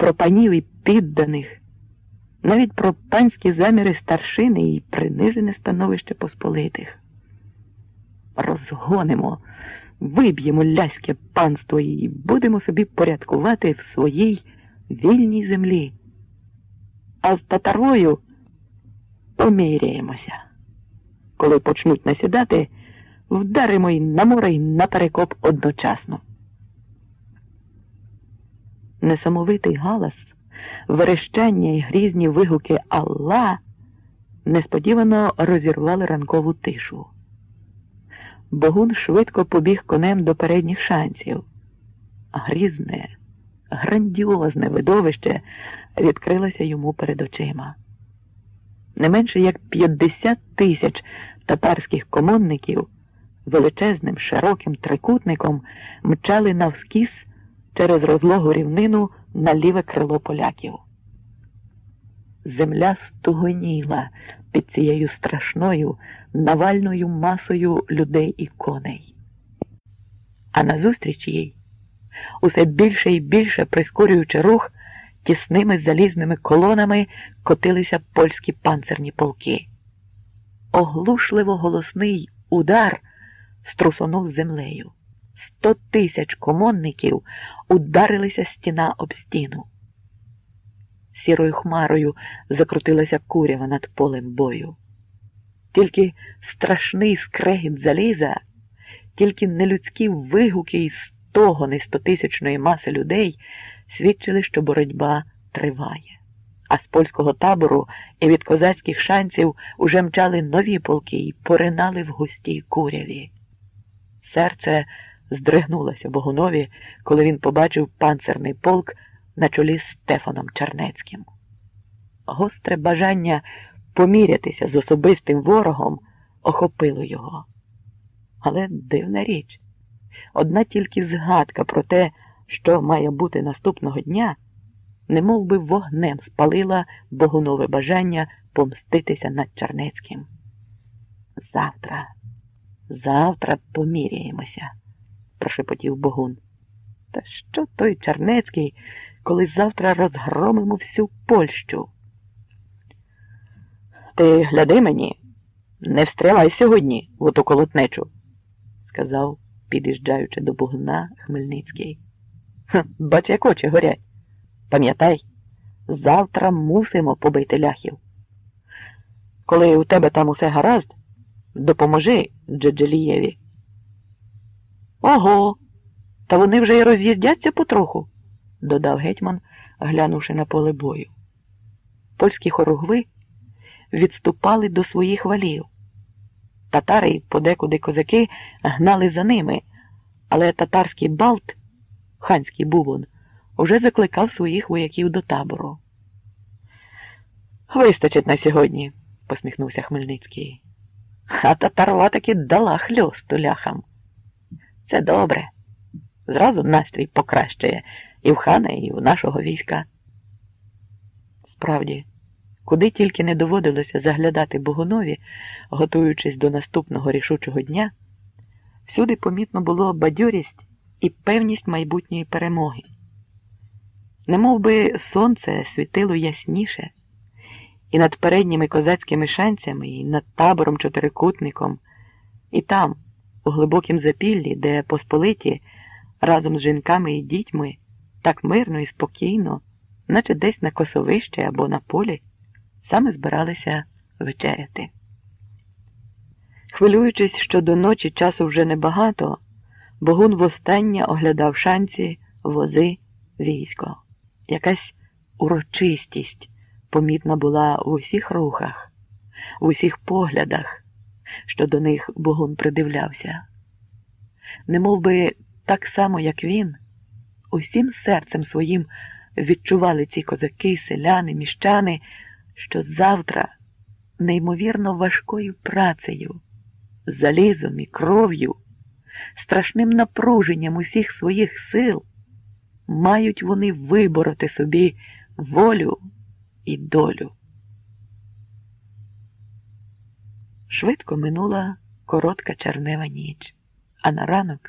про панів і підданих, навіть про панські заміри старшини і принижене становище посполитих. Розгонимо, виб'ємо ляське панство і будемо собі порядкувати в своїй вільній землі. А з татарою поміряємося. Коли почнуть насідати, вдаримо й на море й на перекоп одночасно. Несамовитий галас, верещання й грізні вигуки Алла несподівано розірвали ранкову тишу. Богун швидко побіг конем до передніх шанців. Грізне, грандіозне видовище відкрилося йому перед очима. Не менше як 50 тисяч татарських комонників величезним широким трикутником мчали навскіз через розлогу рівнину на ліве крило поляків. Земля стугоніла під цією страшною навальною масою людей і коней. А назустріч їй, усе більше і більше прискорюючи рух, тісними залізними колонами котилися польські панцерні полки. Оглушливо голосний удар струсонув землею. Сто тисяч комонників ударилися стіна об стіну. Сірою хмарою закрутилася курява над полем бою. Тільки страшний скрегіт заліза, тільки нелюдські вигуки із стогони стотисячної маси людей свідчили, що боротьба триває. А з польського табору і від козацьких шанців уже мчали нові полки і поринали в густій куряві. Серце здригнулося Богунові, коли він побачив панцерний полк на чолі з Стефаном Чернецьким. Гостре бажання помірятися з особистим ворогом охопило його. Але дивна річ, одна тільки згадка про те, що має бути наступного дня, не би вогнем спалила Богунове бажання помститися над Чернецьким. Завтра, завтра поміряємося, прошепотів Богун. Та що той Чернецький, коли завтра розгромимо всю Польщу? Ти гляди мені, не встрявай сьогодні в оту колотнечу, сказав, під'їжджаючи до Богуна Хмельницький. Бач, як очі горять. Пам'ятай, завтра мусимо побити ляхів. Коли у тебе там усе гаразд, допоможи Джеджелієві. Ого, та вони вже й роз'їздяться потроху, додав гетьман, глянувши на поле бою. Польські хоругви відступали до своїх валів. Татари й подекуди козаки гнали за ними, але татарський балт, ханський бубон, уже закликав своїх вояків до табору. Вистачить на сьогодні, посміхнувся Хмельницький. А татарова таки дала хльосту ляхам. Це добре. Зразу настрій покращує і в хана, і в нашого війська. Справді, куди тільки не доводилося заглядати Богунові, готуючись до наступного рішучого дня, всюди помітно було бадьорість і певність майбутньої перемоги. Немов би сонце світило ясніше, і над передніми козацькими шанцями, і над табором чотирикутником, і там, у глибокім запіллі, де посполиті разом з жінками і дітьми так мирно і спокійно, наче десь на косовищі або на полі, саме збиралися вечеряти. Хвилюючись, що до ночі часу вже небагато, Богун востаннє оглядав шанці, вози, військо. Якась урочистість помітна була в усіх рухах, в усіх поглядах, що до них Богун придивлявся. Немов би так само, як він, усім серцем своїм відчували ці козаки, селяни, міщани, що завтра неймовірно важкою працею, залізом і кров'ю, страшним напруженням усіх своїх сил мають вони вибороти собі волю і долю. Швидко минула коротка чернева ніч, а на ранок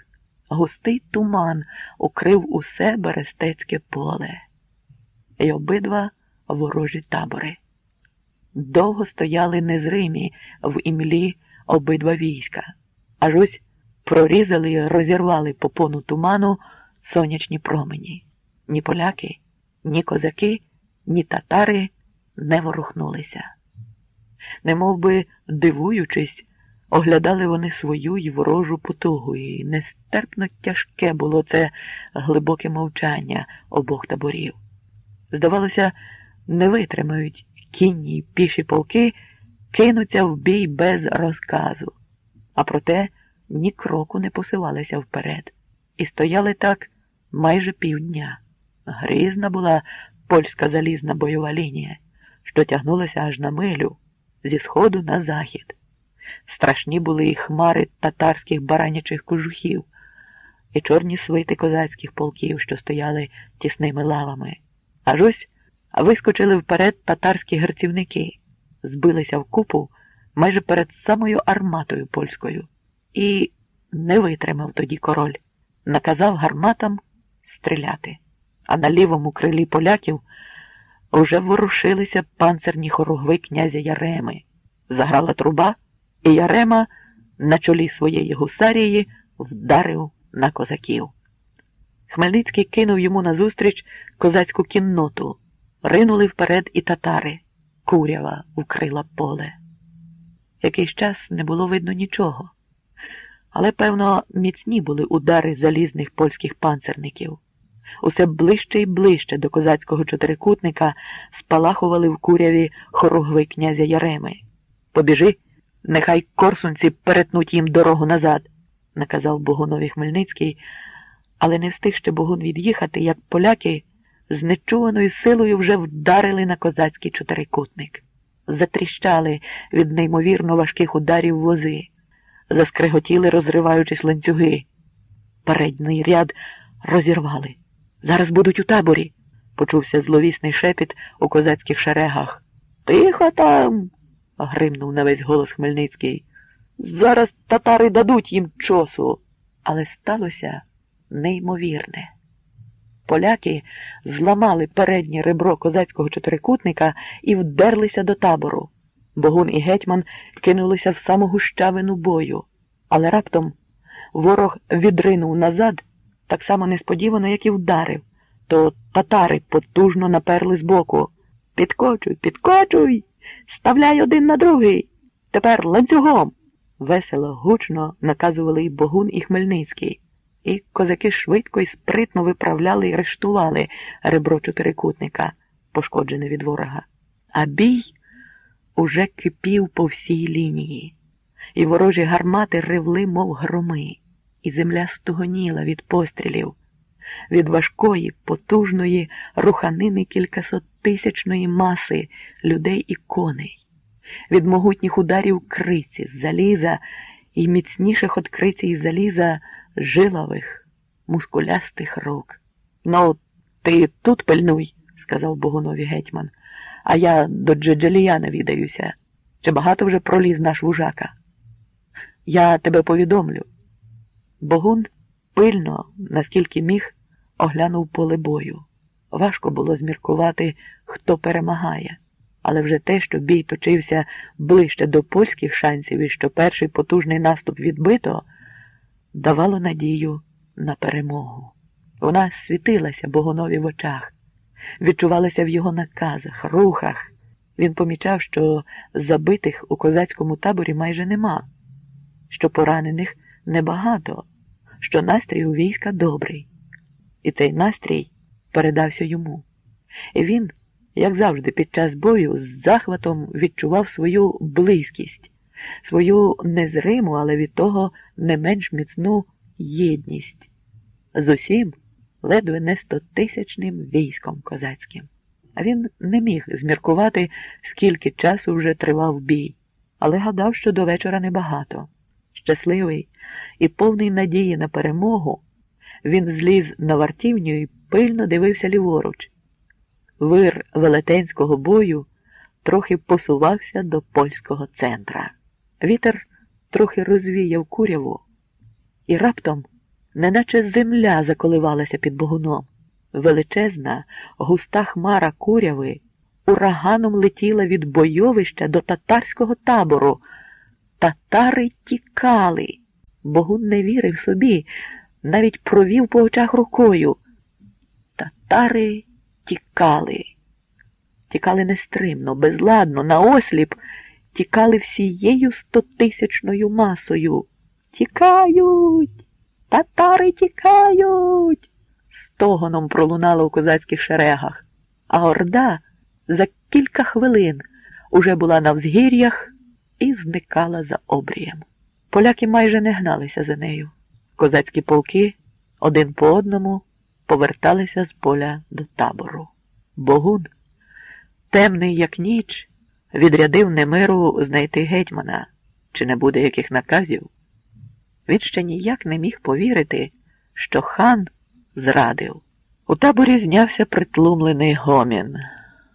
густий туман укрив усе берестецьке поле. і обидва ворожі табори. Довго стояли незримі в імлі обидва війська, аж ось прорізали і розірвали попону туману сонячні промені. Ні поляки, ні козаки, ні татари не ворухнулися. Немов би, дивуючись, оглядали вони свою й ворожу потугу, і нестерпно тяжке було це глибоке мовчання обох таборів. Здавалося, не витримають кінні й піші полки, кинуться в бій без розказу, а проте ні кроку не посилалися вперед, і стояли так майже півдня. Грізна була польська залізна бойова лінія, що тягнулася аж на милю зі сходу на захід. Страшні були і хмари татарських баранячих кожухів, і чорні свити козацьких полків, що стояли тісними лавами. Аж ось вискочили вперед татарські герцівники, збилися в купу майже перед самою арматою польською, і не витримав тоді король, наказав гарматам стріляти, а на лівому крилі поляків уже ворушилися панцерні хоругви князя Яреми. Заграла труба, і Ярема на чолі своєї гусарії вдарив на козаків. Хмельницький кинув йому назустріч козацьку кінноту. Ринули вперед і татари. Курява укрила поле. Якийсь час не було видно нічого, але, певно, міцні були удари залізних польських панцерників. Усе ближче і ближче до козацького чотирикутника спалахували в куряві хоругви князя Яреми. Побіжи, нехай корсунці перетнуть їм дорогу назад, наказав Богунові Хмельницький, але не встиг ще Богун від'їхати, як поляки з нечуваною силою вже вдарили на козацький чотирикутник, затріщали від неймовірно важких ударів вози, заскриготіли, розриваючись ланцюги. Передній ряд розірвали. Зараз будуть у таборі, почувся зловісний шепіт у козацьких шерегах. Тихо там. гримнув на весь голос Хмельницький. Зараз татари дадуть їм чосу. Але сталося неймовірне. Поляки зламали переднє ребро козацького чотирикутника і вдерлися до табору. Богун і гетьман кинулися в саму гущавину бою, але раптом ворог відринув назад так само несподівано, як і вдарив, то татари потужно наперли збоку. Підкочуй, підкочуй, ставляй один на другий. Тепер ланцюгом. Весело, гучно наказували і Богун, і Хмельницький і козаки швидко і спритно виправляли і рештували ребро чотирикутника, пошкоджене від ворога. А бій уже кипів по всій лінії, і ворожі гармати ревли, мов громи, і земля стогоніла від пострілів, від важкої, потужної руханини кількасоттисячної маси людей і коней, від могутніх ударів криці, заліза і міцніших от криці і заліза жилових, мускулястих рук. Ну, ти тут пильнуй, сказав Богунові гетьман, а я до Джеджелія навідаюся. Чи багато вже проліз наш вужака? Я тебе повідомлю. Богун пильно, наскільки міг, оглянув поле бою. Важко було зміркувати, хто перемагає, але вже те, що бій точився ближче до польських шансів і що перший потужний наступ відбито давало надію на перемогу. Вона світилася Богонові в очах, відчувалася в його наказах, рухах. Він помічав, що забитих у козацькому таборі майже нема, що поранених небагато, що настрій у війська добрий. І цей настрій передався йому. І він, як завжди, під час бою з захватом відчував свою близькість свою незриму, але від того не менш міцну єдність з усім ледве не стотисячним військом козацьким. Він не міг зміркувати, скільки часу вже тривав бій, але гадав, що до вечора небагато. Щасливий і повний надії на перемогу, він зліз на вартівню і пильно дивився ліворуч. Вир велетенського бою трохи посувався до польського центра. Вітер трохи розвіяв куряву, і раптом, неначе земля заколивалася під богуном. Величезна, густа хмара куряви ураганом летіла від бойовища до татарського табору. Татари тікали. Богун не вірив собі, навіть провів по очах рукою. Татари тікали. Тікали нестримно, безладно, наосліп, тікали всією стотисячною масою. Тікають, татари тікають. Стогоном пролунало у козацьких шерегах, а орда за кілька хвилин уже була на взгір'ях і зникала за обрієм. Поляки майже не гналися за нею. Козацькі полки один по одному поверталися з поля до табору. Богун, темний, як ніч, відрядив Немиру знайти гетьмана, чи не буде яких наказів. Він ще ніяк не міг повірити, що хан зрадив. У таборі знявся притлумлений гомін.